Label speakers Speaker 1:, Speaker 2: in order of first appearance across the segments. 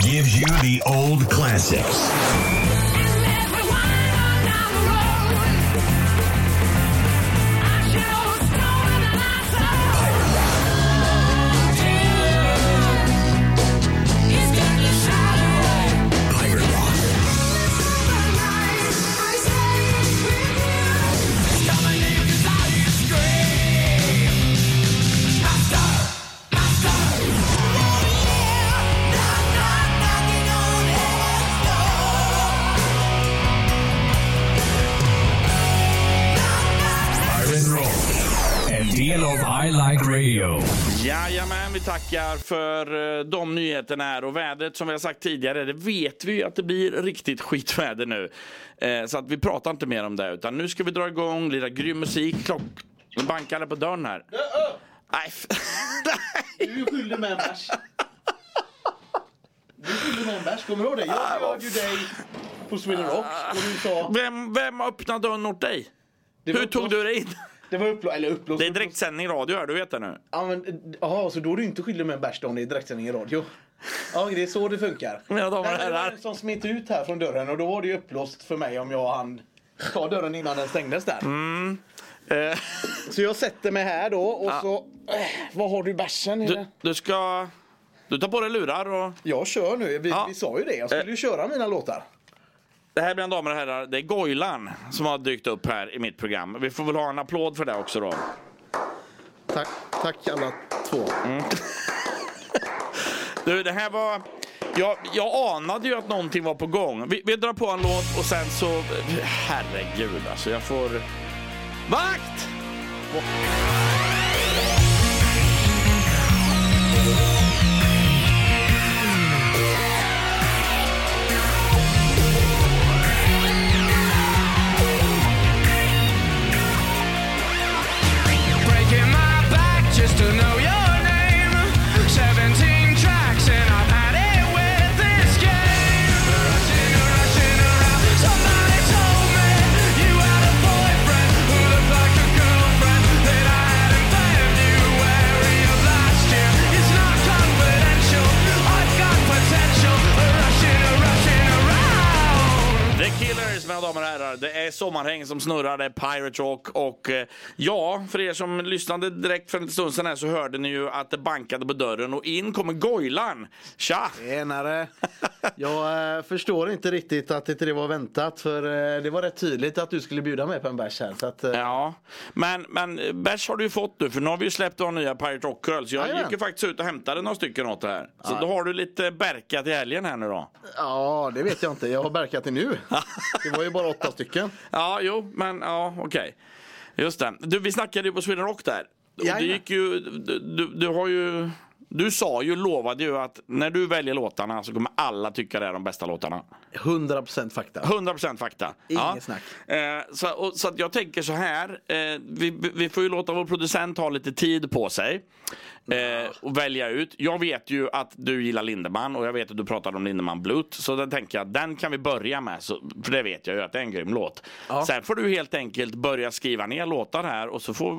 Speaker 1: gives you the old classics. Like Radio.
Speaker 2: Jajamän, vi tackar för eh, de nyheterna här. Och vädret som vi har sagt tidigare, det vet vi ju att det blir riktigt skitväder nu. Eh, så att vi pratar inte mer om det, utan nu ska vi dra igång, lite grym musik. Klock... Nu bankar det på dörren här. Nej,
Speaker 3: Du skyllde med en bärs. Du skyllde med en bärs, kommer du ihåg det? Jag bjöd ju dig på Sweden Rocks och du sa...
Speaker 2: vem, vem har öppnat dörren åt dig? Hur tog du dig in?
Speaker 3: Det var upplåst, eller upplåst.
Speaker 2: Det är direktsändning radio här, du vet det nu.
Speaker 3: Ja men, jaha, så då är du inte skyldig med en bärs om det är direktsändning i radio? Ja, det är så det funkar.
Speaker 2: Mina damer och
Speaker 3: Nej, Det var
Speaker 2: herrar.
Speaker 3: en som smet ut här från dörren och då var det ju upplåst för mig om jag hann ta dörren innan den stängdes där.
Speaker 2: Eh,
Speaker 3: Så jag sätter mig här då och så... Äh, vad har du i bärsen?
Speaker 2: du, du ska... Du tar på dig lurar och...
Speaker 3: Jag kör nu, vi,
Speaker 2: Ja.
Speaker 3: vi sa ju det. Jag skulle ju köra mina låtar.
Speaker 2: Det här mina damer och herrar, det är Goilan som har dykt upp här i mitt program. Vi får väl ha en applåd för det också då.
Speaker 3: Tack, tack alla två.
Speaker 2: Du, det här var... Jag, jag anade ju att någonting var på gång. Vi, vi drar på en låt och sen så... Herregud alltså, jag får... Vakt! Mina damer och herrar. Det är sommarhäng som snurrar, det är Pirate Rock och eh, ja, för er som lyssnade direkt för en stund sedan här så hörde ni ju att det bankade på dörren och in kommer Goilan. Tja!
Speaker 3: Tjenare! Jag eh, förstår inte riktigt att inte det var väntat för eh, det var rätt tydligt att du skulle bjuda mig på en bärs här. Så att,
Speaker 2: Ja, men, men bärs har du ju fått nu för nu har vi ju släppt våra nya Pirate Rock Girls. Jag
Speaker 3: Jajamän.
Speaker 2: gick ju faktiskt ut och hämtade några stycken åt det här. Så då har du lite Berka till helgen här nu då.
Speaker 3: ja, det vet jag inte. Jag har berkat det nu. Det var ju bara åtta stycken.
Speaker 2: Ja, jo, men ja, okej. Just det. Du, vi snackade ju på Sweden Rock där. Och det gick ju, du, du, du har ju, du sa ju, lovade ju att när du väljer låtarna så kommer alla tycka det är de bästa låtarna.
Speaker 3: 100% fakta.
Speaker 2: 100% fakta.
Speaker 3: Inget snack.
Speaker 2: Eh, så, och, så att jag tänker så här. Eh, vi, vi får ju låta vår producent ha lite tid på sig. Eh, och välja ut. Jag vet ju att du gillar Lindemann och jag vet att du pratade om Lindemann Blut. Så den tänker jag, den kan vi börja med. Så, för det vet jag ju att det är en grym låt. Sen får du helt enkelt börja skriva ner låtar här och så får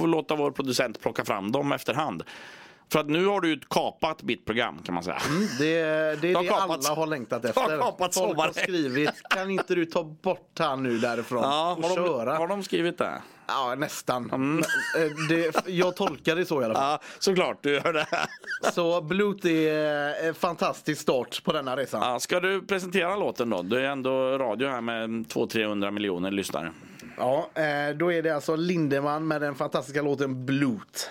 Speaker 2: vi låta vår producent plocka fram dem efterhand. För att nu har du kapat mitt program kan man säga.
Speaker 3: Det, det är
Speaker 2: har
Speaker 3: det
Speaker 2: kapat-
Speaker 3: alla har längtat
Speaker 2: har
Speaker 3: efter.
Speaker 2: kapat
Speaker 3: Folk har skrivit, kan inte du ta bort han nu därifrån
Speaker 2: Ja,
Speaker 3: och
Speaker 2: har,
Speaker 3: köra?
Speaker 2: de, har de skrivit det?
Speaker 3: Ja, nästan. Men, eh, det, jag tolkar det så i alla fall.
Speaker 2: Ja, såklart du gör det.
Speaker 3: Så Blut är eh, en fantastisk start på denna resan.
Speaker 2: Ja, ska du presentera låten då? Du är ändå radio här med 200-300 miljoner lyssnare.
Speaker 3: Ja, eh, då är det alltså Lindemann med den fantastiska låten Blut.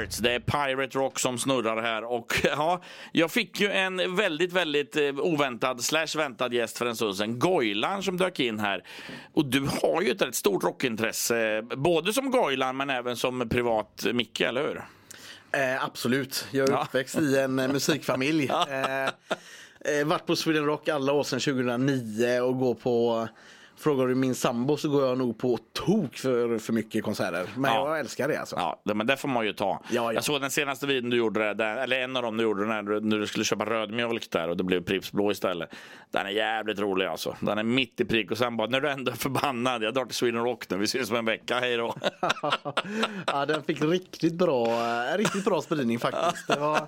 Speaker 2: Hurts. Det är Pirate Rock som snurrar här. Och ja, jag fick ju en väldigt, väldigt eh, oväntad slash väntad gäst för en stund sedan. Goilan som dök in här. Och du har ju ett rätt stort rockintresse. Både som Goilan men även som privat Micke, eller hur?
Speaker 3: Eh, absolut. Jag är
Speaker 2: Ja.
Speaker 3: uppväxt i en eh, musikfamilj. Eh, eh, varit på Sweden Rock alla år sedan 2009 och går på Frågar du min sambo så går jag nog på tok för, för mycket konserter. Men
Speaker 2: Ja.
Speaker 3: jag älskar det alltså.
Speaker 2: Ja, det, men det får man ju ta.
Speaker 3: Ja, ja.
Speaker 2: Jag såg den senaste videon du gjorde, där, eller en av dem du gjorde när du, när du skulle köpa rödmjölk där och det blev Pripps blå istället. Den är jävligt rolig alltså. Den är mitt i prick och sen bara, när du ändå är förbannad, jag drar till Sweden Rock nu, vi ses om en vecka, hej då.
Speaker 3: ja, den fick riktigt bra, eh, riktigt bra spridning faktiskt. Det var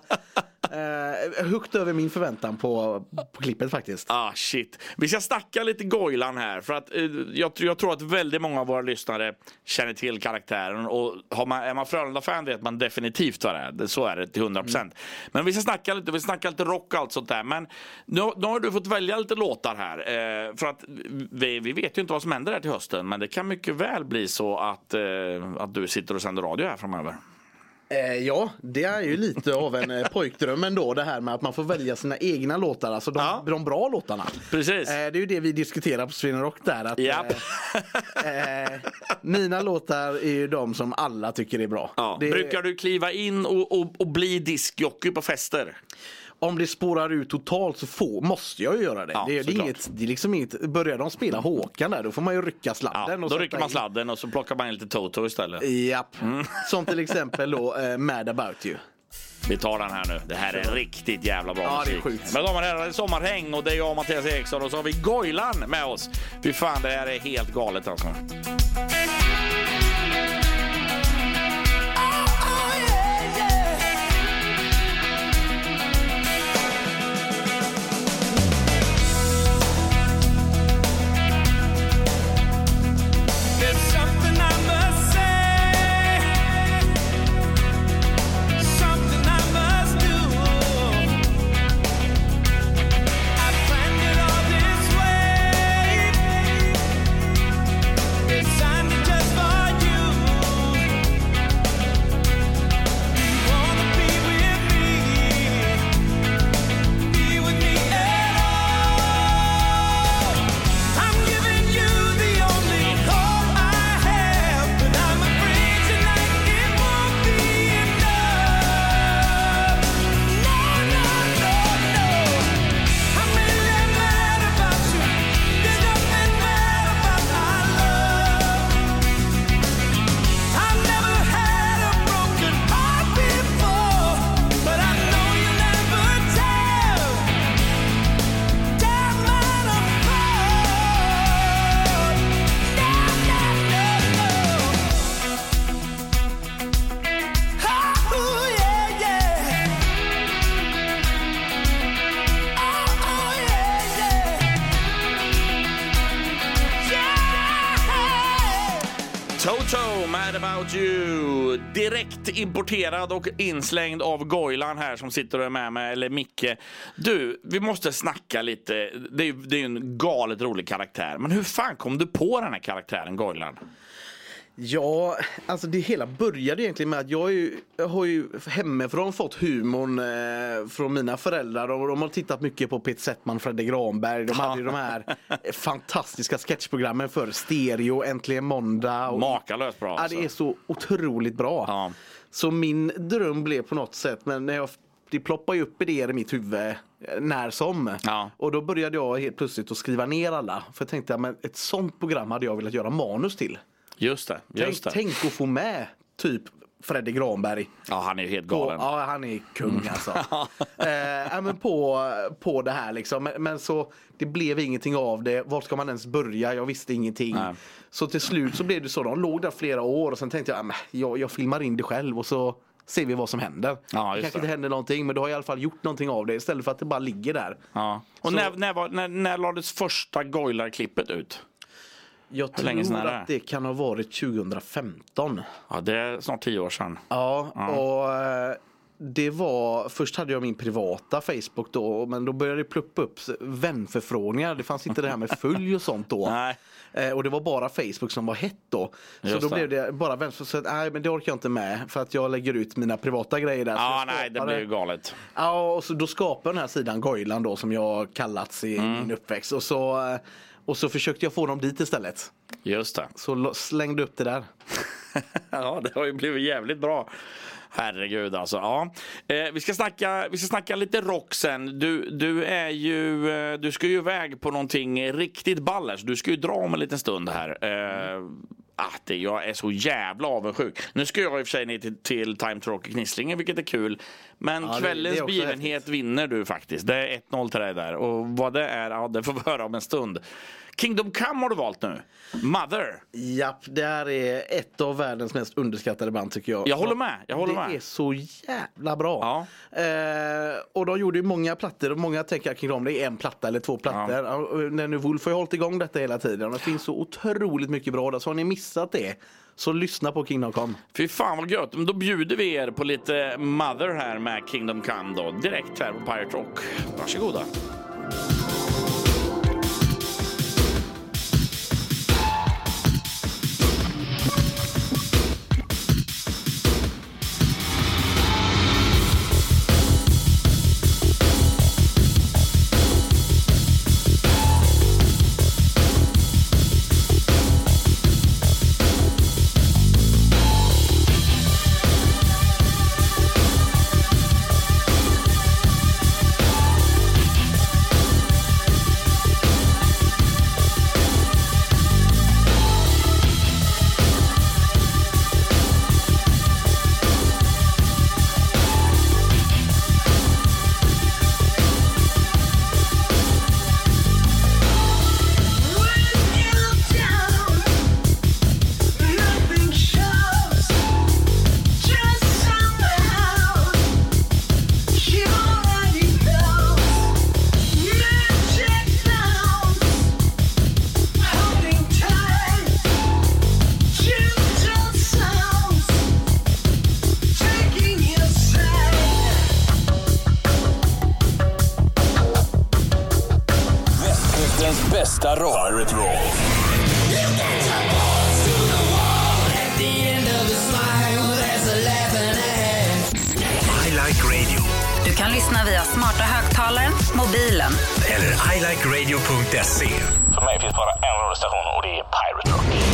Speaker 3: eh, högt över min förväntan på, på klippet faktiskt.
Speaker 2: Ah shit. Vi ska snacka lite Goilan här för att eh, jag, tror- jag tror att väldigt många av våra lyssnare känner till karaktären och har man, är man Frölunda-fan vet man definitivt vad det är. Så är det till 100%. procent. Men vi ska snacka lite, vi ska snacka lite rock och allt sånt där. Men nu, nu har du fått välja lite låtar här eh, för att vi, vi vet ju inte vad som händer här till hösten men det kan mycket väl bli så att, eh, att du sitter och sänder radio här framöver.
Speaker 3: Eh, ja, det är ju lite av en eh, pojkdröm ändå det här med att man får välja sina egna låtar, alltså de,
Speaker 2: Ja.
Speaker 3: de bra låtarna.
Speaker 2: Precis.
Speaker 3: Eh, det är ju det vi diskuterar på Sweden Rock där. Att,
Speaker 2: Japp.
Speaker 3: eh, eh, mina låtar är ju de som alla tycker är bra.
Speaker 2: Ja.
Speaker 3: Det,
Speaker 2: Brukar du kliva in och, och, och bli diskjockey på fester?
Speaker 3: Om det spårar ut totalt så får, måste jag ju göra det.
Speaker 2: Ja,
Speaker 3: det, det, är inget, det är liksom inget, börjar de spela Håkan där då får man ju rycka
Speaker 2: Ja,
Speaker 3: sladden. och
Speaker 2: då rycker man
Speaker 3: in-
Speaker 2: sladden och så plockar man in lite Toto istället.
Speaker 3: Japp. Som till exempel då eh, Mad about you.
Speaker 2: Vi tar den här nu. Det här är riktigt jävla bra
Speaker 3: Ja, det är
Speaker 2: musik.
Speaker 3: sjukt.
Speaker 2: Men damer och herrar, det är sommarhäng och det är jag och Mattias Eriksson och så har vi Goilan med oss. Fy fan, det här är helt galet alltså. Importerad och inslängd av Goilan här som sitter och är med mig, eller Micke. Du, vi måste snacka lite. Det är det är en galet rolig karaktär. Men hur fan kom du på den här karaktären Goilan?
Speaker 3: Ja, alltså det hela började egentligen med att jag, ju, jag har ju hemifrån fått humorn eh, från mina föräldrar. Och de har tittat mycket på Peter Settman, Fredrik Granberg. De hade ju de här fantastiska sketchprogrammen för Stereo, Äntligen Måndag. Och,
Speaker 2: Makalöst bra
Speaker 3: Ja,
Speaker 2: alltså.
Speaker 3: det är så otroligt bra.
Speaker 2: Ja.
Speaker 3: Så min dröm blev på något sätt, men när jag, det ploppar ju upp idéer i mitt huvud eh, när som.
Speaker 2: Ja.
Speaker 3: Och då började jag helt plötsligt att skriva ner alla. För jag tänkte att ett sånt program hade jag velat göra manus till.
Speaker 2: Just det,
Speaker 3: Tänk,
Speaker 2: just det.
Speaker 3: tänk att få med typ Fredrik Granberg.
Speaker 2: Ja, han är ju helt
Speaker 3: På,
Speaker 2: galen. Mm.
Speaker 3: ja, han är kung alltså. eh, men på, på det här liksom. Men, men så det blev ingenting av det. Var ska man ens börja? Jag visste ingenting.
Speaker 2: Nej.
Speaker 3: Så till slut så blev det så. De låg där flera år och sen tänkte jag, jag, jag filmar in det själv och så ser vi vad som händer.
Speaker 2: Ja,
Speaker 3: det kanske
Speaker 2: det.
Speaker 3: inte händer någonting men du har i alla fall gjort någonting av det istället för att det bara ligger där.
Speaker 2: Ja. Och
Speaker 3: Så-
Speaker 2: när, när, var, när, när lades första Goilar-klippet ut?
Speaker 3: Jag tror att det kan ha varit 2015.
Speaker 2: Ja, det är snart tio år sedan.
Speaker 3: Ja, och eh, det var, först hade jag min privata Facebook då, men då började det pluppa upp vänförfrågningar. Det fanns inte det här med följ och sånt då.
Speaker 2: Nej.
Speaker 3: Eh, och det var bara Facebook som var hett då. Så
Speaker 2: Just
Speaker 3: då
Speaker 2: det.
Speaker 3: blev det bara så att, nej men det orkar jag inte med för att jag lägger ut mina privata grejer där. Så
Speaker 2: Ja, nej, det blir ju galet.
Speaker 3: Ja, och så då skapade den här sidan Goilan då som jag kallats i
Speaker 2: Mm.
Speaker 3: min uppväxt. Och så, eh, och så försökte jag få dem dit istället.
Speaker 2: Just det.
Speaker 3: Så slängde upp det där.
Speaker 2: Ja, det har ju blivit jävligt bra. Herregud alltså. Ja. Eh, vi, ska snacka, vi ska snacka lite rock sen. Du, du, är ju, eh, du ska ju iväg på någonting riktigt ballers. Du ska ju dra om en liten stund här. Eh, ah, det, jag är så jävla avundsjuk. Nu ska jag i och för sig ner till, till Time to Rock i Knislinge, vilket är kul. Men
Speaker 3: Ja, det- det
Speaker 2: kvällens
Speaker 3: också
Speaker 2: begivenhet vinner du faktiskt. Det är 1-0 till dig där. Och vad det är, ja, det får vi höra om en stund. Kingdom Come har du valt nu. Mother.
Speaker 3: Japp, det här är ett av världens mest underskattade band tycker jag.
Speaker 2: Jag håller med, jag håller
Speaker 3: det
Speaker 2: med.
Speaker 3: är så jävla bra.
Speaker 2: Ja.
Speaker 3: Eh, och de gjorde ju många plattor och många tänker kring dem, det är en platta eller två plattor. Ja. När nu Wolf har ju hållit igång detta hela tiden. Det finns så otroligt mycket bra där. Så har ni missat det, så lyssna på Kingdom Come.
Speaker 2: Fy fan vad gött. Men då bjuder vi er på lite Mother här med Kingdom Come då. Direkt här på Pirate Rock. Varsågoda.
Speaker 1: Bästa rock. Pirate Rock.
Speaker 4: I like radio.
Speaker 5: Du kan lyssna via smarta högtalaren, mobilen
Speaker 4: Eller ilikeradio.se.
Speaker 1: För mig finns bara en radiostation och det är Pirate Rock.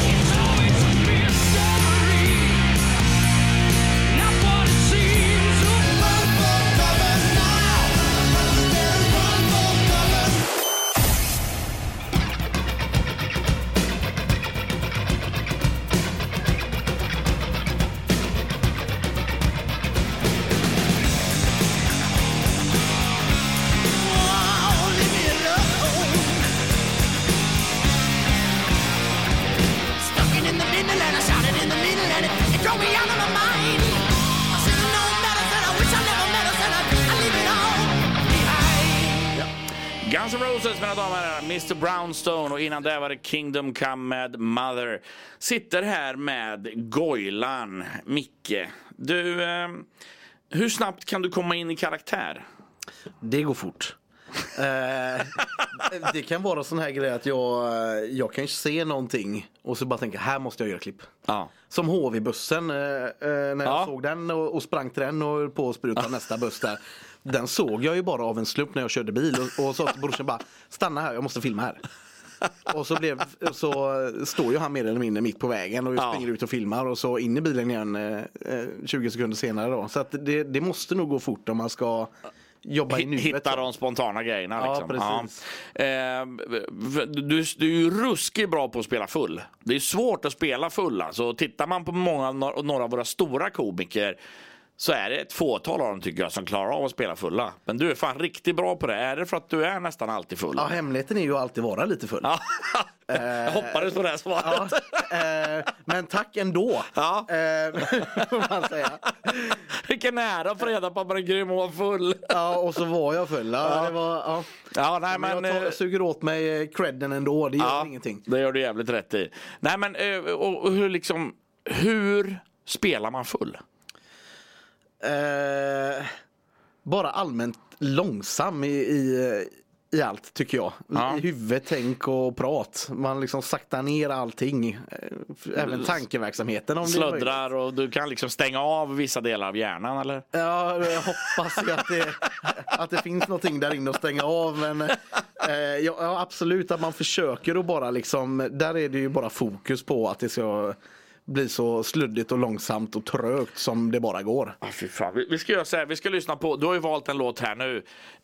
Speaker 2: Mr Brownstone och innan det var det Kingdom Come med Mother. Sitter här med Goilan, Micke. Du, eh, hur snabbt kan du komma in i karaktär?
Speaker 3: Det går fort. eh, det kan vara sån här grej att jag, jag kan se någonting och så bara tänka här måste jag göra klipp.
Speaker 2: Ja.
Speaker 3: Som HV-bussen, eh, eh, när jag
Speaker 2: Ja.
Speaker 3: såg den och, och sprang till den och på att spruta nästa buss där. Den såg jag ju bara av en slump när jag körde bil och, och sa till brorsan bara stanna här, jag måste filma här. Och så, blev, så står ju han mer eller mindre mitt på vägen och
Speaker 2: Ja.
Speaker 3: springer ut och filmar och så in i bilen igen eh, eh, 20 sekunder senare då. Så att det, det måste nog gå fort om man ska jobba i nuet.
Speaker 2: Hitta de spontana grejerna.
Speaker 3: Ja,
Speaker 2: Liksom.
Speaker 3: precis.
Speaker 2: Ja. Eh, du, du är ju ruskigt bra på att spela full. Det är svårt att spela full. Alltså. Tittar man på många, några av våra stora komiker så är det ett fåtal av dem tycker jag som klarar av att spela fulla. Men du är fan riktigt bra på det. Är det för att du är nästan alltid full?
Speaker 3: Ja, hemligheten är ju att alltid vara lite full.
Speaker 2: Ja. jag hoppades på det här svaret.
Speaker 3: Ja, eh, men tack ändå.
Speaker 2: Ja.
Speaker 3: Eh, får man säga.
Speaker 2: Vilken ära att få reda på att man är grym och vara full.
Speaker 3: Ja, och så var jag full. Ja, Det var, ja.
Speaker 2: Ja, nej,
Speaker 3: Men
Speaker 2: men,
Speaker 3: jag tar,
Speaker 2: eh,
Speaker 3: suger åt mig credden ändå, det gör
Speaker 2: ja,
Speaker 3: ingenting.
Speaker 2: Det gör du jävligt rätt i. Nej men, och, och hur liksom, hur spelar man full?
Speaker 3: Eh, bara allmänt långsam i, i, i allt tycker jag.
Speaker 2: Ja.
Speaker 3: I huvud, tänk och prat. Man liksom saktar ner allting. Eh, Även tankeverksamheten om.
Speaker 2: Sluddrar och du kan liksom stänga av vissa delar av hjärnan eller?
Speaker 3: Ja, jag hoppas ju att det, att det finns någonting där inne att stänga av. Men eh, ja, absolut att man försöker att bara liksom, där är det ju bara fokus på att det ska bli så sluddigt och långsamt och trögt som det bara går.
Speaker 2: Ah, fy fan. Vi, vi ska göra så här, vi ska lyssna på, du har ju valt en låt här nu.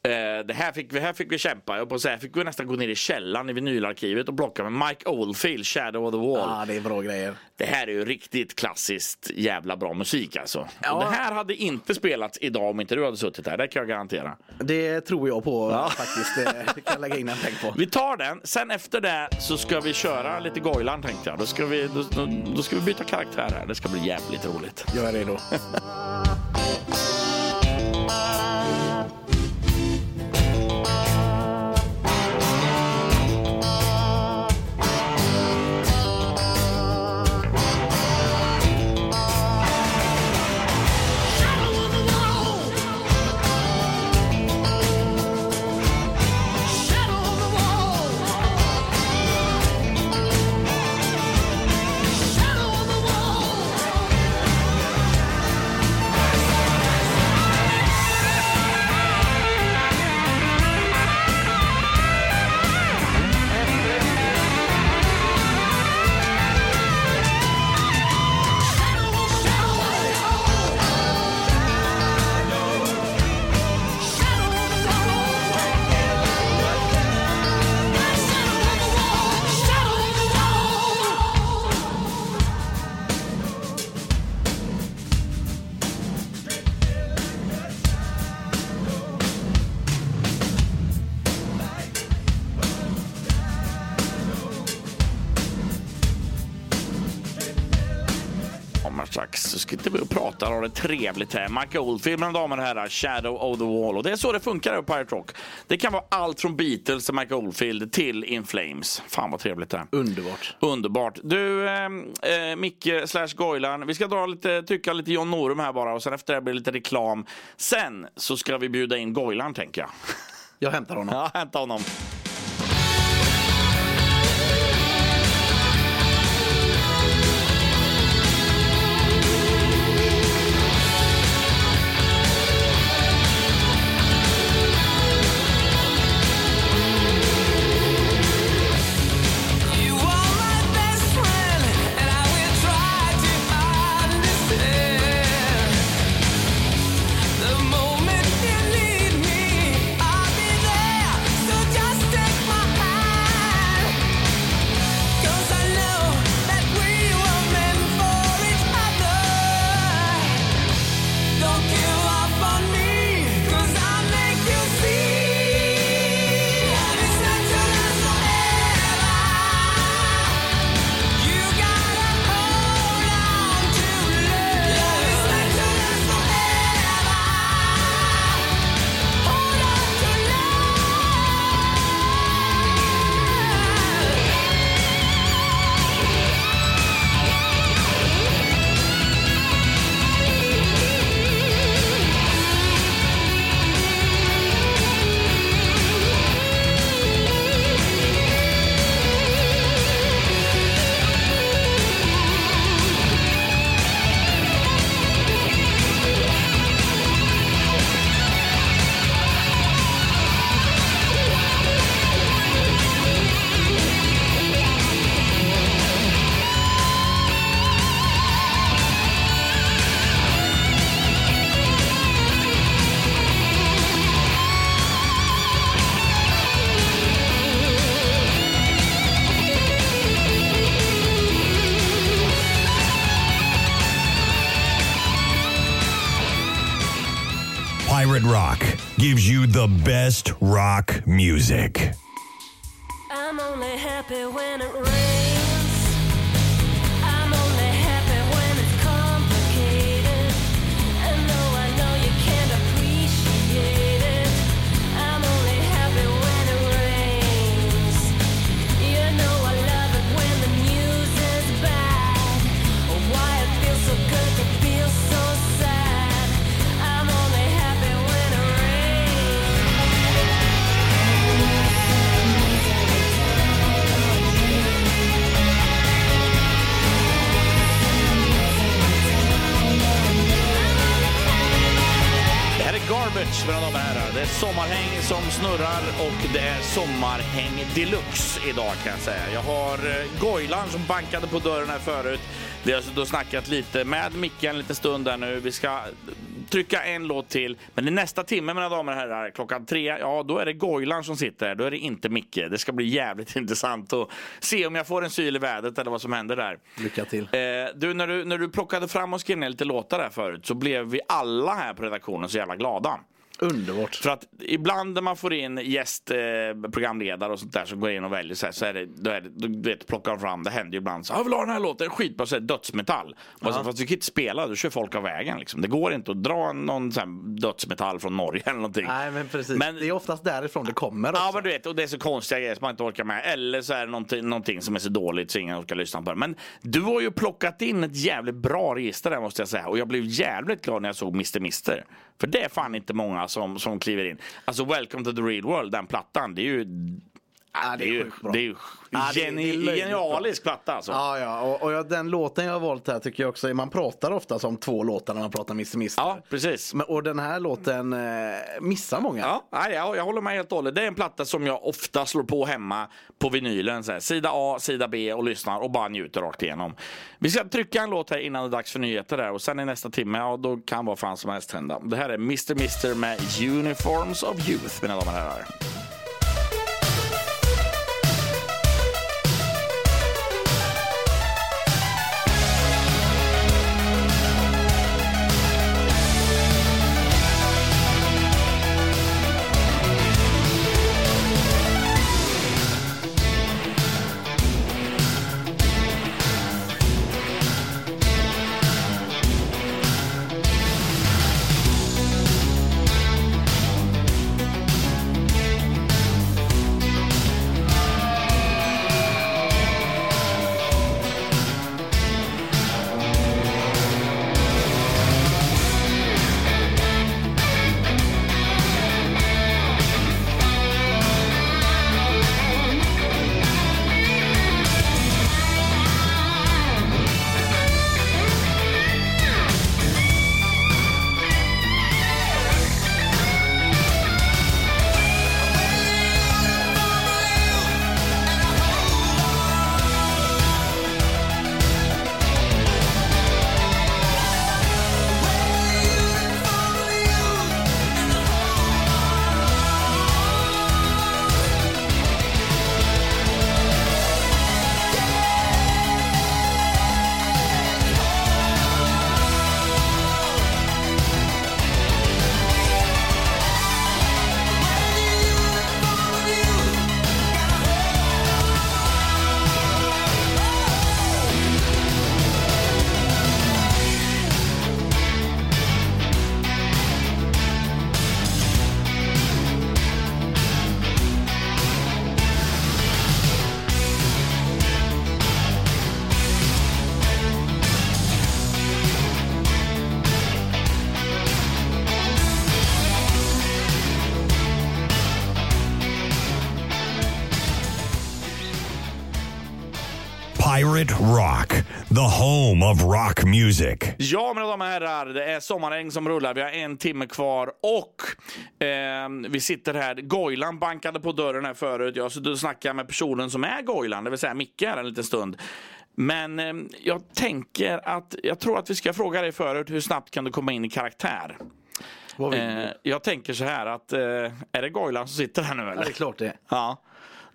Speaker 2: Eh, det här fick, vi, här fick vi kämpa, jag på att säga, fick vi nästan gå ner i källaren i vinylarkivet och plocka med Mike Oldfield, Shadow of the Wall.
Speaker 3: Ja, det är bra grejer.
Speaker 2: Det här är ju riktigt klassiskt jävla bra musik alltså.
Speaker 3: Ja.
Speaker 2: Och det här hade inte spelats idag om inte du hade suttit där, det kan jag garantera.
Speaker 3: Det tror jag på faktiskt. Det, kan jag lägga in en peng på.
Speaker 2: Vi tar den, sen efter det så ska vi köra lite Goilan tänkte jag. Då ska vi, då, då, då ska vi byta karaktär här, det ska bli jävligt roligt.
Speaker 3: Jag är redo.
Speaker 2: Vi och det trevligt här. Mike Oldfield, mina damer och herrar, Shadow of the Wall. Och det är så det funkar här på Pirate Rock. Det kan vara allt från Beatles och Mike Oldfield till In Flames. Fan vad trevligt det är.
Speaker 3: Underbart.
Speaker 2: Underbart. Du, eh, eh, Micke slash Goilan, vi ska dra lite, tycka lite John Norum här bara och sen efter det blir det lite reklam. Sen så ska vi bjuda in Goilan tänker jag.
Speaker 3: Jag hämtar honom.
Speaker 2: Ja, hämta honom.
Speaker 6: Best
Speaker 4: rock music.
Speaker 2: Kan jag säga. Jag har eh, Goilan som bankade på dörren här förut. Vi har suttit och snackat lite med Micke en liten stund där nu. Vi ska trycka en låt till. Men i nästa timme, mina damer och herrar, klockan tre, ja då är det Goilan som sitter här. Då är det inte Micke. Det ska bli jävligt intressant att se om jag får en syl i vädret eller vad som händer där.
Speaker 3: Lycka till.
Speaker 2: Eh, du, när du, när du plockade fram och skrev ner lite låtar där förut så blev vi alla här på redaktionen så jävla glada.
Speaker 3: Underbart.
Speaker 2: För att ibland när man får in gäst, eh, och sånt där som går in och väljer så, här, så är det, då är det, då, du vet, plockar de fram, det händer ju ibland så jag vill ha den här låten, skitbra, så är det dödsmetall. Och så, fast du kan inte spela, då kör folk av vägen liksom. Det går inte att dra någon sån här dödsmetall från Norge eller någonting.
Speaker 3: Nej men precis.
Speaker 2: Men-
Speaker 3: det är oftast därifrån det kommer också.
Speaker 2: Ja men du vet, och det är så konstiga grejer som man inte orkar med. Eller så är det någonting, någonting som är så dåligt så ingen orkar lyssna på det. Men du har ju plockat in ett jävligt bra register där måste jag säga. Och jag blev jävligt glad när jag såg Mr. Mister. För det är fan inte många som, som kliver in. Alltså Welcome to the real world, den plattan, det är ju...
Speaker 3: Ja,
Speaker 2: det är ju, det är
Speaker 3: Ja,
Speaker 2: geni- genialisk platta alltså.
Speaker 3: Ja, ja. Och, och jag, den låten jag har valt här tycker jag också, man pratar ofta som två låtar när man pratar Mr. Mister.
Speaker 2: Ja, precis.
Speaker 3: Men, och den här låten eh, missar många.
Speaker 2: Ja, jag, jag håller med helt och hållet. Det är en platta som jag ofta slår på hemma på vinylen. Så här, sida A, sida B och lyssnar och bara njuter rakt igenom. Vi ska trycka en låt här innan det är dags för nyheter där och sen i nästa timme, ja då kan vad fan som helst hända. Det här är Mr. Mister med Uniforms of Youth, mina damer och herrar.
Speaker 4: Pirate Rock, the home of rock music.
Speaker 2: Ja, mina damer och herrar, det är sommaräng som rullar. Vi har en timme kvar och eh, vi sitter här. Goilan bankade på dörren här förut. Jag har suttit och snackat med personen som är Goilan, det vill säga Micke här en liten stund. Men eh, jag tänker att, jag tror att vi ska fråga dig förut, hur snabbt kan du komma in i karaktär?
Speaker 3: Vad vill
Speaker 2: Eh, jag tänker så här att, eh, är det Goilan som sitter här nu eller?
Speaker 3: Ja, det är klart det.
Speaker 2: Ja.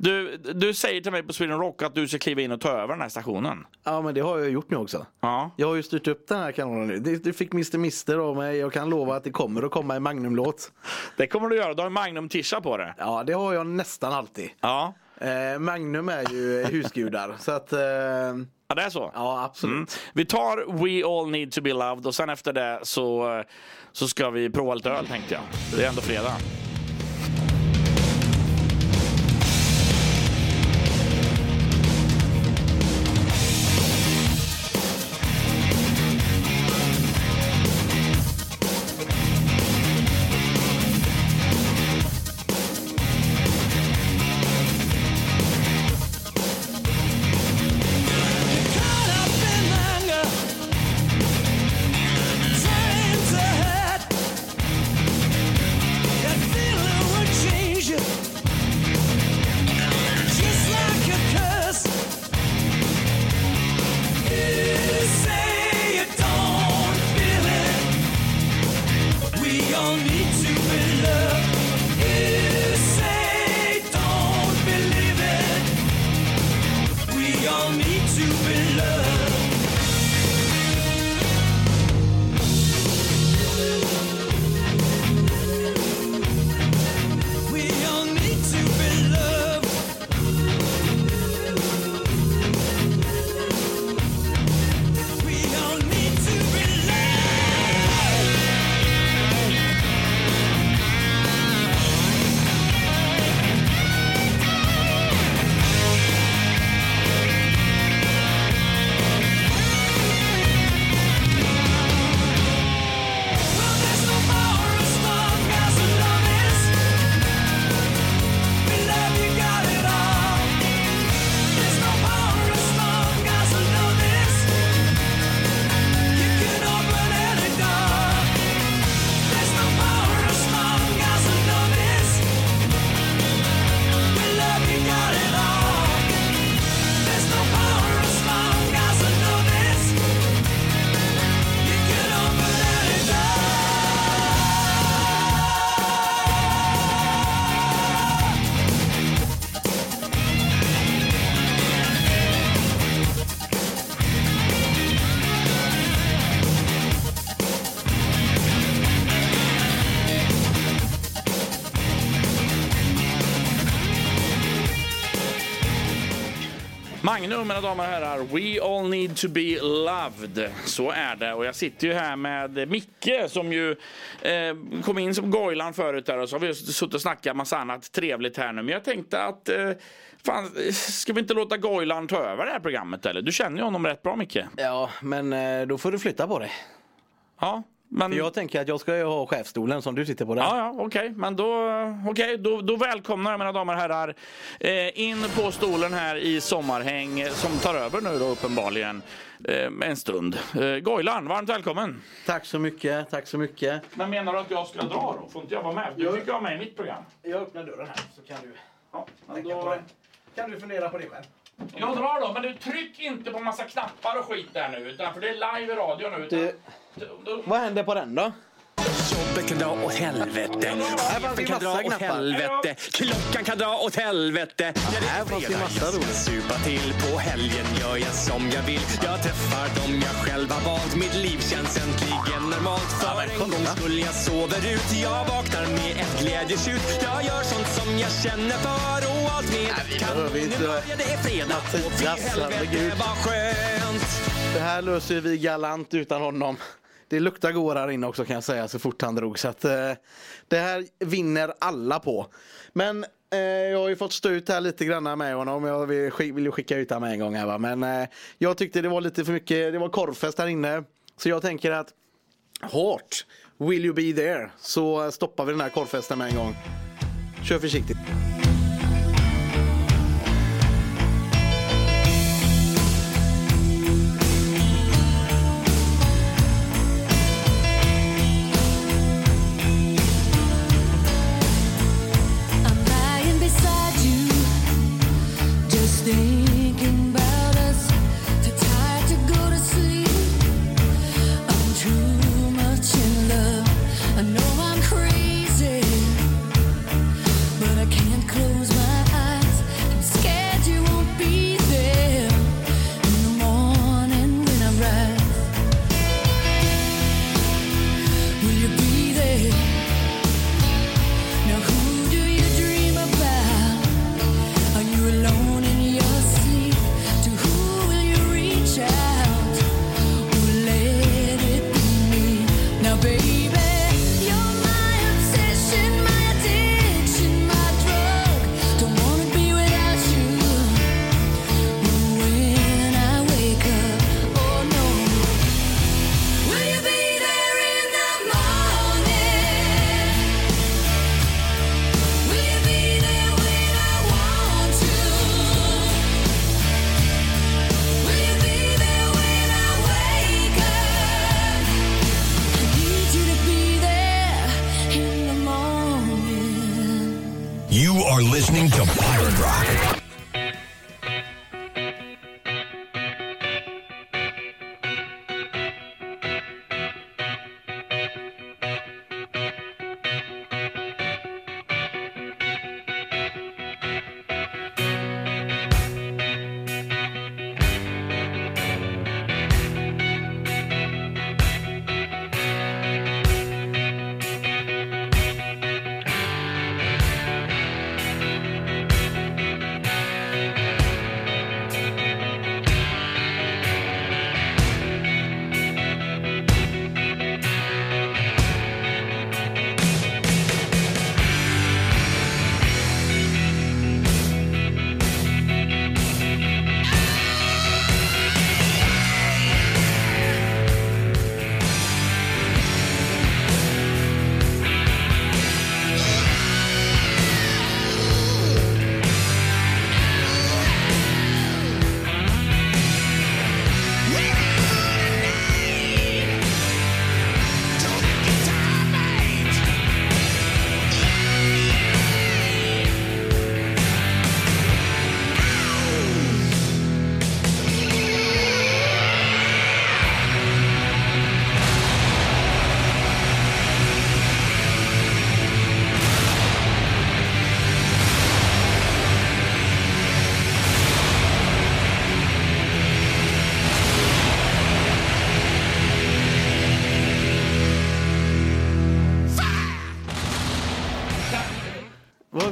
Speaker 2: Du, du säger till mig på Sweden Rock att du ska kliva in och ta över den här stationen.
Speaker 3: Ja men det har jag gjort nu också.
Speaker 2: Ja.
Speaker 3: Jag har ju styrt upp den här kanalen nu. Du fick Mr Mister av mig. Jag kan lova att det kommer att komma en Magnum-låt.
Speaker 2: Det kommer du göra. Du har en Magnum-tisha på det.
Speaker 3: Ja det har jag nästan alltid.
Speaker 2: Ja.
Speaker 3: Eh, Magnum är ju husgudar. så att, eh,
Speaker 2: Ja, det är så.
Speaker 3: ja absolut.
Speaker 2: Mm. Vi tar We All Need To Be Loved och sen efter det så, så ska vi prova lite öl tänkte jag. Det är ändå fredag. Magnum, mina damer och herrar. We all need to be loved. Så är det. Och jag sitter ju här med Micke som ju eh, kom in som Goilan förut där och så har vi suttit och snackat massa annat trevligt här nu. Men jag tänkte att eh, fan, ska vi inte låta Goilan ta över det här programmet eller? Du känner ju honom rätt bra Micke.
Speaker 3: Ja men eh, då får du flytta på dig.
Speaker 2: Ja, men...
Speaker 3: För jag tänker att jag ska ju ha chefstolen som du sitter på där.
Speaker 2: Ja, ja, okej. Men då, okej, då, då välkomnar jag mina damer och herrar eh, in på stolen här i sommarhäng eh, som tar över nu då uppenbarligen eh, en stund. Eh, Goilan, varmt välkommen!
Speaker 3: Tack så mycket, tack så mycket.
Speaker 2: Men menar du att jag ska dra då? Får inte jag vara med? Du fick vara med i mitt program.
Speaker 3: Jag öppnar dörren här så kan du
Speaker 2: Ja, då,
Speaker 3: det. Kan du fundera på det själv?
Speaker 2: jag drar då, men du tryck inte på massa knappar och skit där nu, utan för det är live i radio nu. Utan,
Speaker 3: Du-
Speaker 2: då,
Speaker 3: vad händer på den då?
Speaker 7: Jobbet kan dra åt helvete. Chefen kan dra åt helvete. Klockan kan dra åt helvete. Ja, det är fredag. Jag ska supa till. På helgen gör jag som jag vill. Jag träffar dem jag själv har valt. Mitt liv känns äntligen normalt. För en gång skull jag sover ut. Jag vaknar med ett glädjetjut. Jag gör sånt som jag känner för. Och allt med kan. Nu börjar det fredag. Och fy helvete vad skönt.
Speaker 3: Det här löser vi galant utan honom. Det luktar går här inne också kan jag säga så fort han drog. Så att, eh, det här vinner alla på. Men eh, jag har ju fått stå ut här lite grann med honom. Jag vill, vill ju skicka ut honom en gång här va. Men eh, jag tyckte det var lite för mycket. Det var korvfest här inne. Så jag tänker att hårt. Will you be there? Så stoppar vi den här korvfesten med en gång. Kör försiktigt.
Speaker 4: Rock.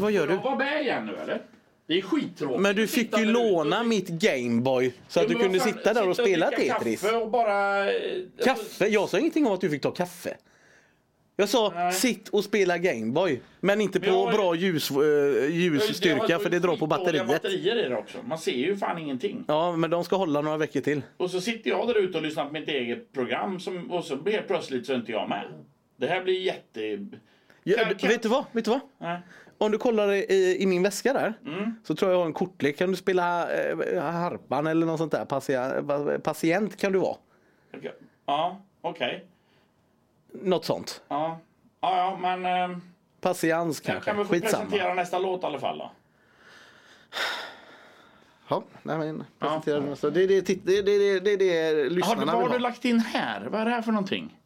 Speaker 3: Vad, gör du?
Speaker 2: Var med igen nu eller? Det är skittråkigt.
Speaker 3: Men du fick ju låna mitt Gameboy så att du kunde
Speaker 2: fan,
Speaker 3: sitta där och spela Tetris.
Speaker 2: Kaffe och bara... eh,
Speaker 3: Kaffe? Jag sa ingenting om att du fick ta kaffe. Jag sa
Speaker 2: Nej.
Speaker 3: sitt och spela Gameboy. Men inte
Speaker 2: Men
Speaker 3: på
Speaker 2: jag har
Speaker 3: bra ljus, eh, ljusstyrka för det drar på batteriet.
Speaker 2: batterier i det också. Man ser ju fan ingenting.
Speaker 3: Ja, men de ska hålla några veckor till.
Speaker 2: Och så sitter jag där ute och lyssnar på mitt eget program som, och så blir helt plötsligt så är inte jag med. Det här blir jätte...
Speaker 3: Ja,
Speaker 2: Kan- kan-
Speaker 3: Vet du vad? Vet du vad?
Speaker 2: Nej.
Speaker 3: Om du kollar i, i min väska där
Speaker 2: Mm.
Speaker 3: så tror jag jag har en kortlek. Kan du spela eh, harpan eller något sånt där? Patient, patient kan du vara.
Speaker 2: Ja, okej.
Speaker 3: Något sånt.
Speaker 2: Ja. ja, ja, men... Eh,
Speaker 3: Patiens kanske.
Speaker 2: kan väl få
Speaker 3: Skitsamma.
Speaker 2: presentera nästa låt i alla fall då.
Speaker 3: Ja, nej men presentera den nästa. Det är det, det, det, det, det, det lyssnarna
Speaker 2: vad har du lagt in här? Vad är det här för någonting?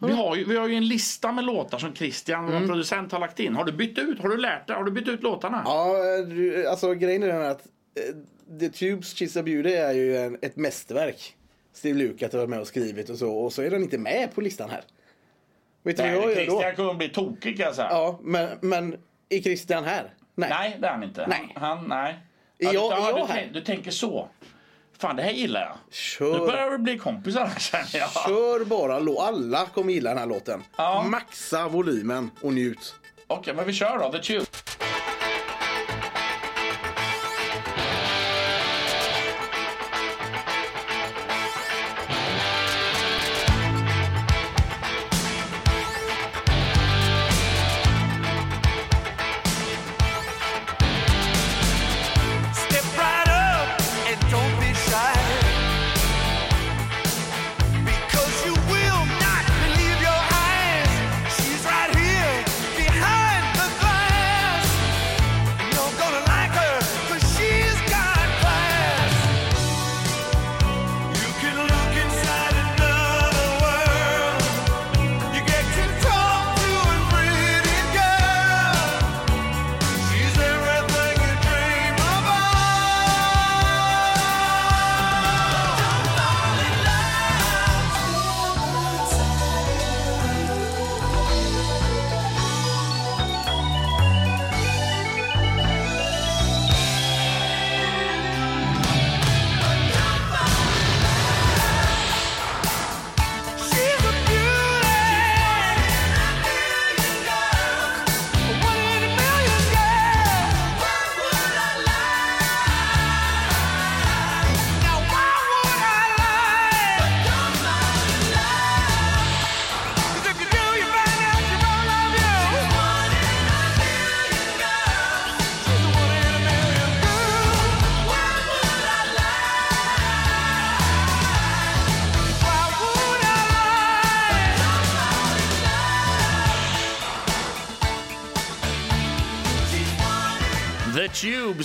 Speaker 2: Vi har, ju, vi har ju en lista med låtar som Christian,
Speaker 3: Mm.
Speaker 2: vår producent, har lagt in. Har du bytt ut? Har du lärt dig? Har du bytt ut låtarna?
Speaker 3: Ja, alltså grejen är den att eh, The Tubes a Beauty är ju en, ett mästerverk. Steve Lukat har varit med och skrivit och så. Och så är den inte med på listan här. Vet du vad jag gör då?
Speaker 2: Christian kommer bli tokig kan jag säga.
Speaker 3: Ja, men, men är Christian här? Nej.
Speaker 2: Nej, det är han inte.
Speaker 3: Nej.
Speaker 2: Han, nej.
Speaker 3: Är jag-
Speaker 2: du,
Speaker 3: jag
Speaker 2: du,
Speaker 3: här?
Speaker 2: du tänker så. Fan, det här gillar jag.
Speaker 3: Kör.
Speaker 2: Nu börjar vi bli kompisar känner jag.
Speaker 3: Kör bara. Alla kommer gilla den här låten.
Speaker 2: Ja.
Speaker 3: Maxa volymen och njut.
Speaker 2: Okej, men vi kör då. The Tube.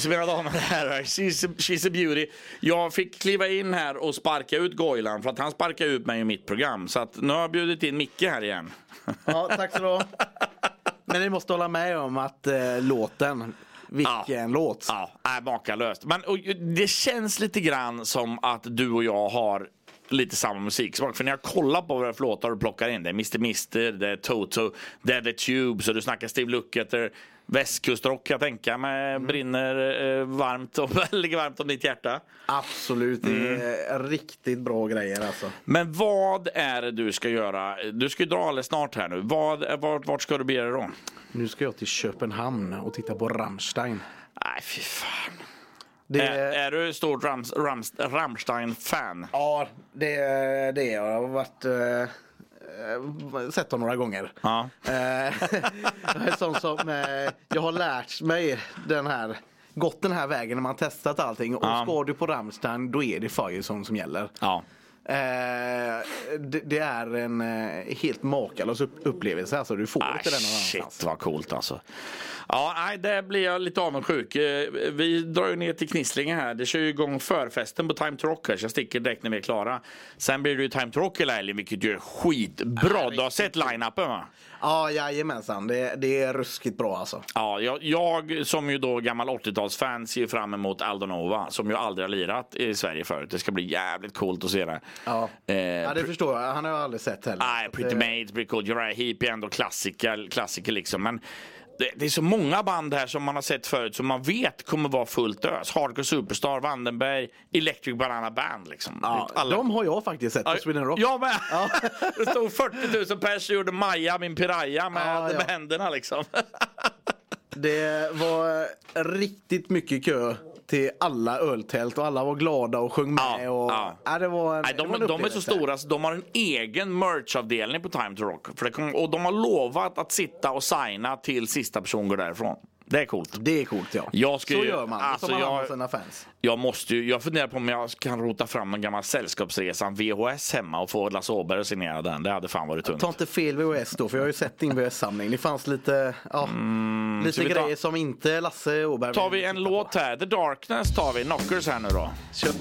Speaker 2: Mina damer och herrar. She's she's a beauty. Jag fick kliva in här och sparka ut Goilan för att han sparkade ut mig i mitt program. Så att nu har jag bjudit in Micke här igen.
Speaker 3: Ja, tack så du. Men ni måste hålla med om att eh, låten, vilken låt.
Speaker 2: Ja, är makalöst. Men och, det känns lite grann som att du och jag har lite samma musiksmak. För när jag kollar på vad för låtar du plockar in. Det är Mr. Mister, det är Toto, det är The Tubes och du snackar Steve Lukather. Västkustrock jag tänka mig brinner eh, varmt och ligger varmt om ditt hjärta.
Speaker 3: Absolut, det är riktigt bra grejer alltså.
Speaker 2: Men vad är det du ska göra? Du ska ju dra alldeles snart här nu. Vad, vart, vart ska du bege dig då?
Speaker 3: Nu ska jag till Köpenhamn och titta på Rammstein.
Speaker 2: Nej, fy fan.
Speaker 3: Det,
Speaker 2: Är, är du stort Rams, Rams, Rammstein-fan?
Speaker 3: Ja, det, det är jag. Har varit, eh, sett dem några gånger.
Speaker 2: Ja.
Speaker 3: Eh, jag är sån som, eh, jag har lärt mig den här gått den här vägen när man testat allting. Och
Speaker 2: Ja.
Speaker 3: ska du på Rammstein då är det Firesong som gäller.
Speaker 2: Ja.
Speaker 3: Eh, det, det är en eh, helt makalös upp, upplevelse. Alltså, du får
Speaker 2: Ah,
Speaker 3: inte den någon
Speaker 2: shit
Speaker 3: annanstans.
Speaker 2: vad coolt alltså. Ja, nej, det blir jag lite avundsjuk. Eh, Vi drar ju ner till Knislinge här. Det kör ju igång förfesten på Time to Rock här, så jag sticker direkt när vi är klara. Sen blir det ju Time to Rock hela helgen, vilket ju är skitbra. Du har sett line-upen va?
Speaker 3: Ja, jajamensan. Det, det är ruskigt bra alltså.
Speaker 2: Ja, jag, jag som ju då gammal 80-talsfan ser ju fram emot Aldonova som ju aldrig har lirat i Sverige förut. Det ska bli jävligt coolt att se det.
Speaker 3: Ja,
Speaker 2: Eh,
Speaker 3: ja det förstår jag. Han har jag aldrig sett heller.
Speaker 2: Nej, Pretty Maids, Pretty Cool, Uriah Heep är ändå klassiker, klassiker liksom. Men det, det är så många band här som man har sett förut som man vet kommer vara fullt ös. Hardcore Superstar, Vandenberg, Electric Banana Band liksom.
Speaker 3: Ja,
Speaker 2: Alla-
Speaker 3: De har jag faktiskt sett på Sweden Rock.
Speaker 2: Jag med! det stod 40 000 pers och gjorde Maja, min piraya, med,
Speaker 3: Ja, ja.
Speaker 2: med händerna liksom.
Speaker 3: Det var riktigt mycket kö till alla öltält och alla var glada och sjöng med.
Speaker 2: Ja,
Speaker 3: och,
Speaker 2: ja.
Speaker 3: Ja, det var en,
Speaker 2: Nej,
Speaker 3: det var
Speaker 2: de, de är så stora så de har en egen merchavdelning på Time to Rock. Kom, och de har lovat att sitta och signa till sista person går därifrån. Det är coolt.
Speaker 3: Det är coolt ja.
Speaker 2: Jag ska
Speaker 3: så gör man.
Speaker 2: alltså,
Speaker 3: så man med sina fans.
Speaker 2: Jag måste ju, jag funderar på om jag kan rota fram en gammal Sällskapsresan VHS hemma och få Lasse Åberg att signera den. Det hade fan varit tungt.
Speaker 3: Ta inte fel VHS då för jag har ju sett din VHS-samling. Det fanns lite, ja, lite
Speaker 2: ska vi ta-
Speaker 3: grejer som inte Lasse Åberg
Speaker 2: Tar vi en låt här. The Darkness tar vi. Knockers här nu då.
Speaker 3: Kör.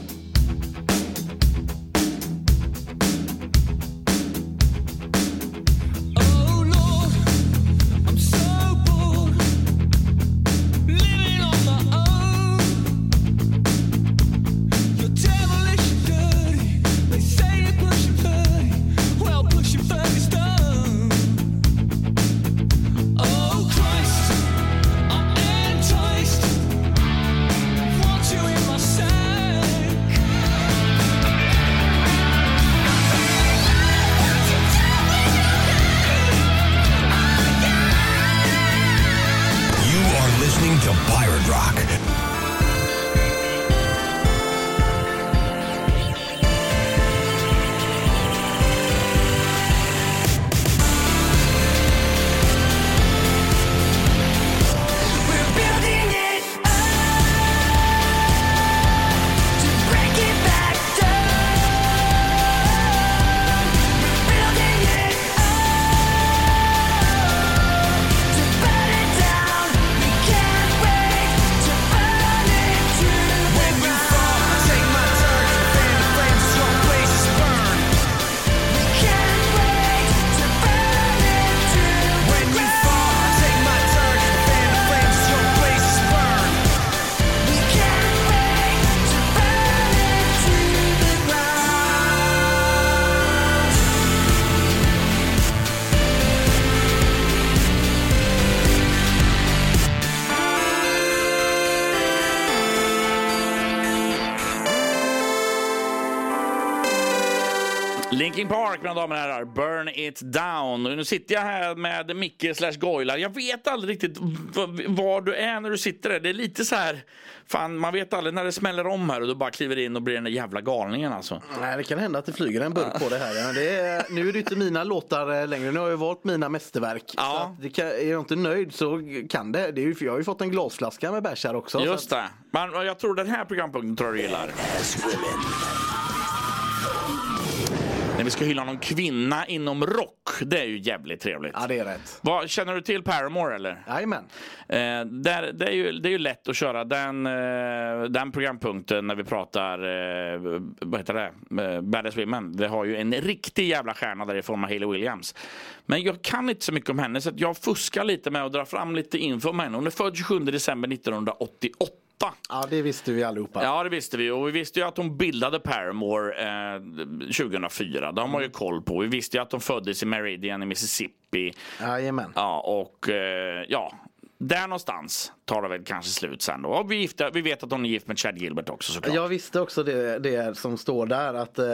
Speaker 2: Mina damer och herrar. Burn it down. Nu sitter jag här med Micke slash Goilar. Jag vet aldrig riktigt var du är när du sitter där. Det är lite så här... Fan, man vet aldrig när det smäller om här och du bara kliver in och blir den där jävla galningen alltså.
Speaker 3: Nej, det kan hända att det flyger en burk på det här. Det är, nu är det inte mina låtar eh, längre. Nu har jag valt mina mästerverk.
Speaker 2: Ja.
Speaker 3: Så att det kan, är jag inte nöjd så kan det. det är jag har ju fått en glasflaska med bärs här också.
Speaker 2: Just det. Men jag tror den här programpunkten tror jag du gillar. När vi ska hylla någon kvinna inom rock. Det är ju jävligt trevligt.
Speaker 3: Ja, det är rätt.
Speaker 2: Vad, känner du till Paramore eller?
Speaker 3: Jajamän.
Speaker 2: Eh, där, det, är ju, det är ju lätt att köra den, eh, den programpunkten när vi pratar eh, vad heter det? Eh, Badass Women. Det har ju en riktig jävla stjärna där i form av Hayley Williams. Men jag kan inte så mycket om henne så att jag fuskar lite med att dra fram lite info om henne. Hon är född 27 december 1988.
Speaker 3: Ja, det visste vi allihopa.
Speaker 2: Ja, det visste vi. Och vi visste ju att hon bildade Paramore eh, 2004. Det har man ju koll på. Vi visste ju att de föddes i Meridian i Mississippi.
Speaker 3: Jajamän.
Speaker 2: Ja, och eh, ja, där någonstans tar det väl kanske slut sen då. Och vi, gifta, vi vet att hon är gift med Chad Gilbert också såklart.
Speaker 3: Jag visste också det, det som står där att, eh,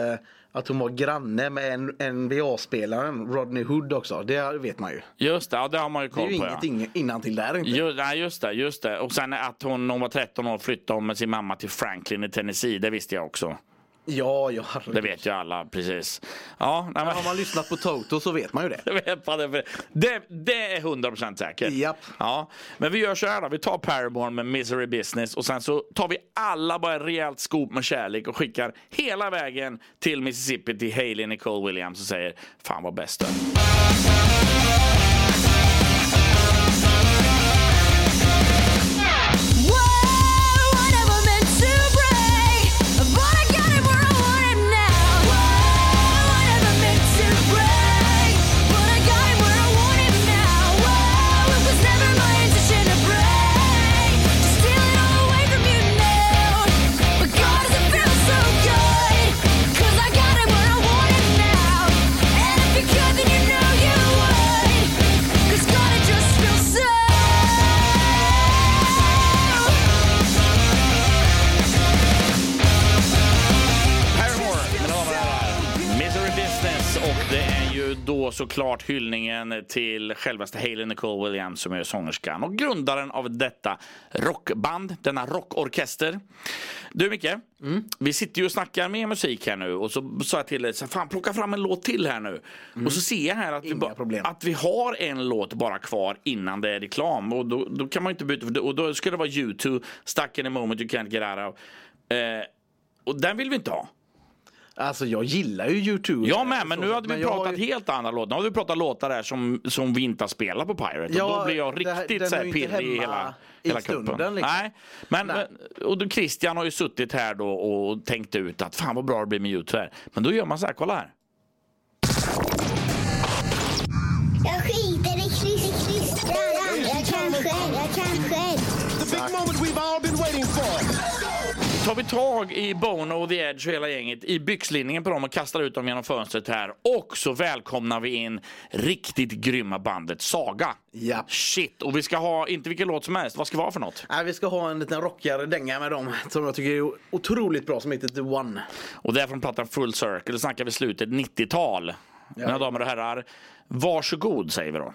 Speaker 3: att hon var granne med en NBA-spelaren Rodney Hood också. Det vet man ju.
Speaker 2: Just det, ja, det har man ju
Speaker 3: Det är
Speaker 2: koll
Speaker 3: ju
Speaker 2: på. Ja.
Speaker 3: ingenting innantill där inte.
Speaker 2: Ju, nej, just det, just det. Och sen att hon, hon var 13 år flyttade hon med sin mamma till Franklin i Tennessee. Det visste jag också.
Speaker 3: Ja, ja. herregud.
Speaker 2: Det vet ju alla precis. Ja, nej, men,
Speaker 3: Har man lyssnat på Toto så vet man ju det.
Speaker 2: det, vet man, det, det, det är 100% säkert.
Speaker 3: Japp.
Speaker 2: Ja, men vi gör så här då. Vi tar Paramore med Misery Business och sen så tar vi alla bara ett rejält skop med kärlek och skickar hela vägen till Mississippi till Hailey Nicole Williams och säger Fan vad bäst du är." Då såklart hyllningen till självaste Hailey Nicole Williams som är sångerskan och grundaren av detta rockband, denna rockorkester. Du Micke, vi sitter ju och snackar med musik här nu och så sa jag till dig, så fan plocka fram en låt till här nu. Och så ser jag här att vi, att vi har en låt bara kvar innan det är reklam och då, då kan man inte byta, och då ska det vara U2, Stuck in a moment you can't get out of. Eh, och den vill vi inte ha.
Speaker 3: Alltså jag gillar ju YouTube.
Speaker 2: Jag med, men nu hade vi pratat
Speaker 3: ju-
Speaker 2: helt andra låtar. Nu har vi pratat låtar här som, som vi inte har spelat på Pirate.
Speaker 3: Ja,
Speaker 2: och då blir jag riktigt så
Speaker 3: är
Speaker 2: här pirrig i hela,
Speaker 3: i
Speaker 2: hela
Speaker 3: stunden,
Speaker 2: kuppen.
Speaker 3: liksom.
Speaker 2: Nej, men,
Speaker 3: Nej.
Speaker 2: men och då Christian har ju suttit här då och tänkt ut att fan vad bra det blir med YouTube här. Men då gör man så här, kolla här.
Speaker 8: Jag
Speaker 2: Tar vi tag i Bono och The Edge och hela gänget i byxlinningen på dem och kastar ut dem genom fönstret här. Och så välkomnar vi in riktigt grymma bandet Saga.
Speaker 3: Ja.
Speaker 2: Shit, och vi ska ha, inte vilken låt som helst, vad ska vi ha för något?
Speaker 3: Nej, vi ska ha en liten rockigare dänga med dem som jag tycker är otroligt bra som heter The One.
Speaker 2: Och det är från plattan Full Circle, snackar vi slutet 90-tal. Mina damer och herrar, varsågod säger vi då.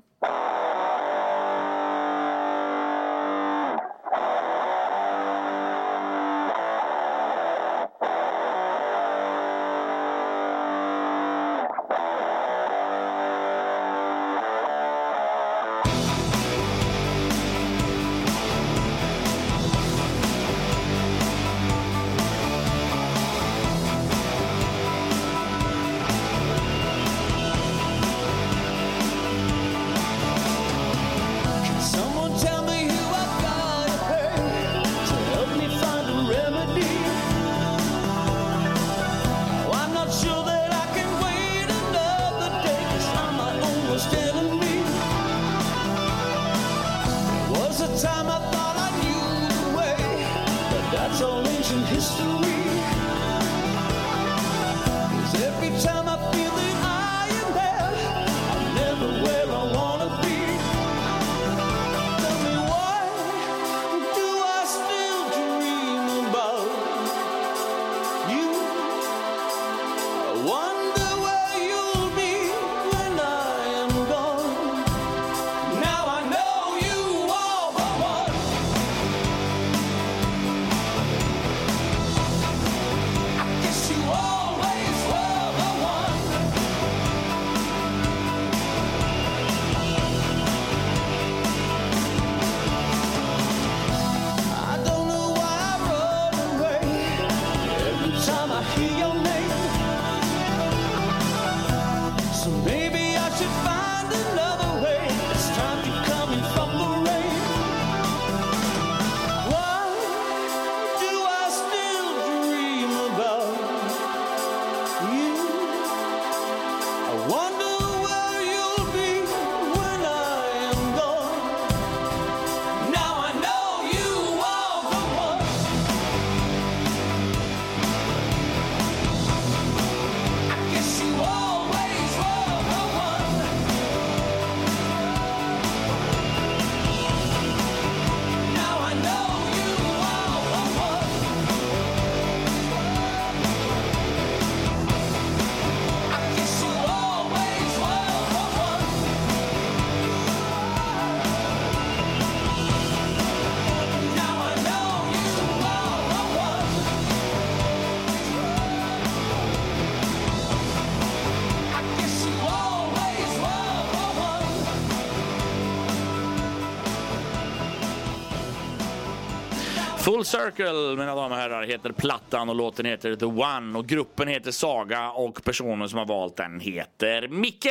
Speaker 2: Full Circle, mina damer och herrar, heter plattan och låten heter The One och gruppen heter Saga och personen som har valt den heter Micke!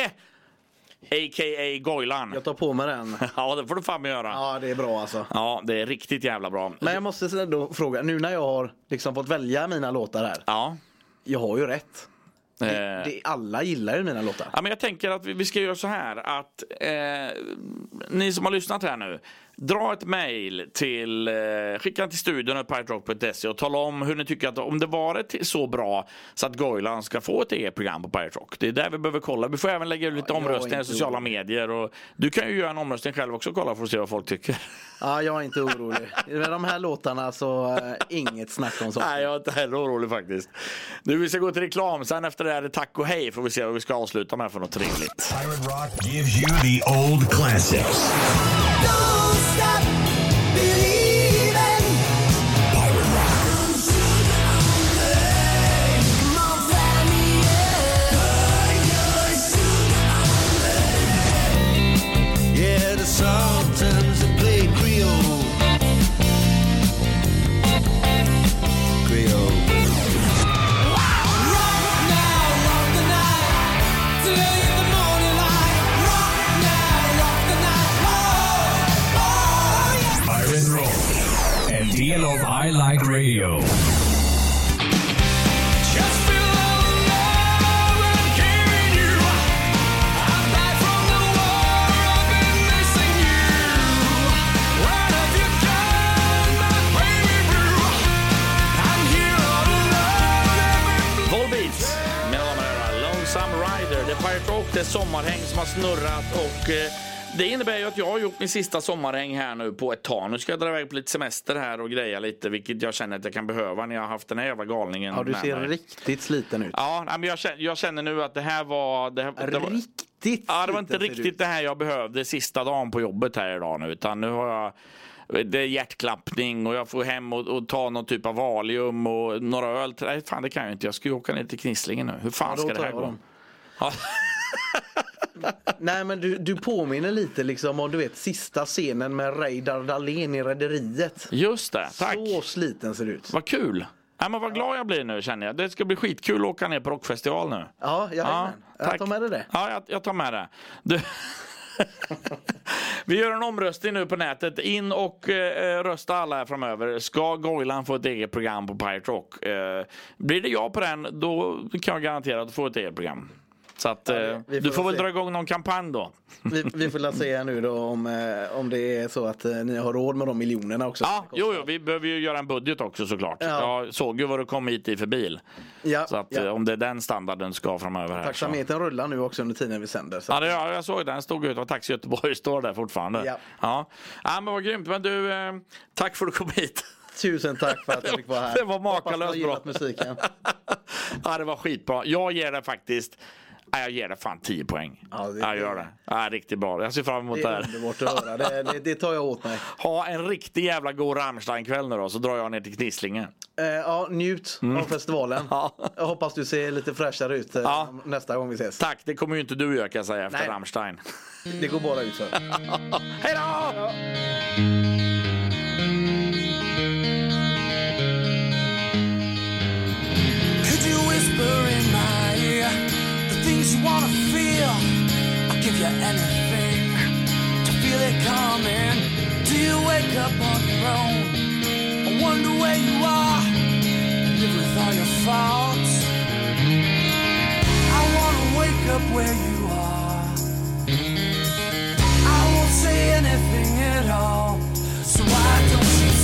Speaker 2: A.k.a. Goilan.
Speaker 3: Jag tar på mig den.
Speaker 2: Ja, det får du fan göra.
Speaker 3: Ja, det är bra alltså.
Speaker 2: Ja, det är riktigt jävla bra.
Speaker 3: Men jag måste ändå fråga, nu när jag har liksom fått välja mina låtar här.
Speaker 2: Ja.
Speaker 3: Jag har ju rätt.
Speaker 2: eh,
Speaker 3: Det, alla gillar ju mina låtar.
Speaker 2: Ja, men jag tänker att vi, vi ska göra så här att eh, ni som har lyssnat här nu, dra ett mejl till, eh, skicka till studion på piraterock.se och tala om hur ni tycker att om det varit så bra så att Goilan ska få ett eget program på Pirate Rock. Det är där vi behöver kolla. Vi får även lägga ut lite
Speaker 3: är
Speaker 2: omröstningar i sociala medier. Och du kan ju göra en omröstning själv också kolla för att se vad folk tycker.
Speaker 3: Ja, jag är inte orolig. Med de här låtarna så äh, inget snack om sånt.
Speaker 2: Nej, jag är inte heller orolig faktiskt. Nu vi ska gå till reklam, sen efter det är det tack och hej får vi se vad vi ska avsluta med för något trevligt.
Speaker 4: Pirate Rock gives you the old classics.
Speaker 6: Don't stop believing. Blue? I'm here all alone.
Speaker 2: Volbeat, mina damer. Lonesome Rider, det är Pirate Rock, det är sommarhäng som har snurrat och eh, det innebär ju att jag har gjort min sista sommarhäng här nu på ett tag. Nu ska jag dra iväg på lite semester här och greja lite, vilket jag känner att jag kan behöva när jag har haft den här jävla galningen
Speaker 3: Ja, du ser
Speaker 2: mig.
Speaker 3: riktigt sliten ut.
Speaker 2: Ja, men jag känner, jag känner nu att det här var... Det, här, det var
Speaker 3: Riktigt
Speaker 2: Ja, det var inte riktigt
Speaker 3: ut.
Speaker 2: det här jag behövde sista dagen på jobbet här idag nu, utan nu har jag det är hjärtklappning och jag får hem och, och ta någon typ av Valium och några öl. Nej, fan det kan jag inte. Jag ska ju åka ner till Knislinge nu. Hur fan
Speaker 3: Ja,
Speaker 2: ska det här gå? Ja.
Speaker 3: Nej men du, du påminner lite liksom om du vet sista scenen med Reidar Dahlén i Rederiet.
Speaker 2: Just det, tack.
Speaker 3: Så sliten ser du ut.
Speaker 2: Vad kul. Ja, men vad glad jag blir nu känner jag. Det ska bli skitkul att åka ner på rockfestival nu.
Speaker 3: Ja, jajamän.
Speaker 2: tack.
Speaker 3: Jag tar med dig det.
Speaker 2: Ja, jag, jag tar med det. Du... Vi gör en omröstning nu på nätet. In och eh, rösta alla här framöver. Ska Goilan få ett eget program på Pirate Rock? Eh, blir det ja på den, då kan jag garantera att du får ett eget program. Så att, eh,
Speaker 3: vi- vi
Speaker 2: du
Speaker 3: får
Speaker 2: får väl
Speaker 3: se.
Speaker 2: dra igång någon kampanj då.
Speaker 3: Vi, vi får se nu då om, eh, om det är så att eh, ni har råd med de miljonerna också.
Speaker 2: Ja, jo, jo, vi behöver ju göra en budget också såklart.
Speaker 3: Ja.
Speaker 2: Jag såg ju vad du kom hit i för bil.
Speaker 3: ja,
Speaker 2: Så att,
Speaker 3: ja.
Speaker 2: eh, om det är den standarden ska ha framöver här. Så.
Speaker 3: Tacksamheten rullar nu också under tiden vi sänder. Så.
Speaker 2: Ja, det, ja, jag såg den. stod ut. Och Taxi Göteborg står där fortfarande.
Speaker 3: Ja.
Speaker 2: Ja. ja, men vad grymt. Men du, eh, tack för att du kom hit.
Speaker 3: Tusen tack för att jag fick vara här.
Speaker 2: Det var makalöst bra.
Speaker 3: musiken.
Speaker 2: ja, det var skitbra. Jag ger det faktiskt ja, jag ger det fan 10 poäng.
Speaker 3: Ja, det-
Speaker 2: jag gör det. Ja, riktigt bra. Jag ser fram emot
Speaker 3: Det
Speaker 2: det
Speaker 3: är
Speaker 2: här.
Speaker 3: underbart att höra. Det, det, det tar jag åt mig.
Speaker 2: Ha en riktig jävla god Rammstein-kväll nu då, så drar jag ner till Knislinge.
Speaker 3: Eh, ja, njut av festivalen.
Speaker 2: Mm. Ja.
Speaker 3: Jag hoppas du ser lite fräschare ut eh,
Speaker 2: Ja.
Speaker 3: nästa gång vi ses.
Speaker 2: Tack, det kommer ju inte du göra kan jag säga efter
Speaker 3: Nej.
Speaker 2: Rammstein.
Speaker 3: Det går bara ut så.
Speaker 2: Hej då!
Speaker 6: just wanna feel. I'll give you anything to feel it coming. Do you wake up on your own? I wonder where you are. Live with all your faults. I wanna wake up where you are. I won't say anything at all. So why don't you?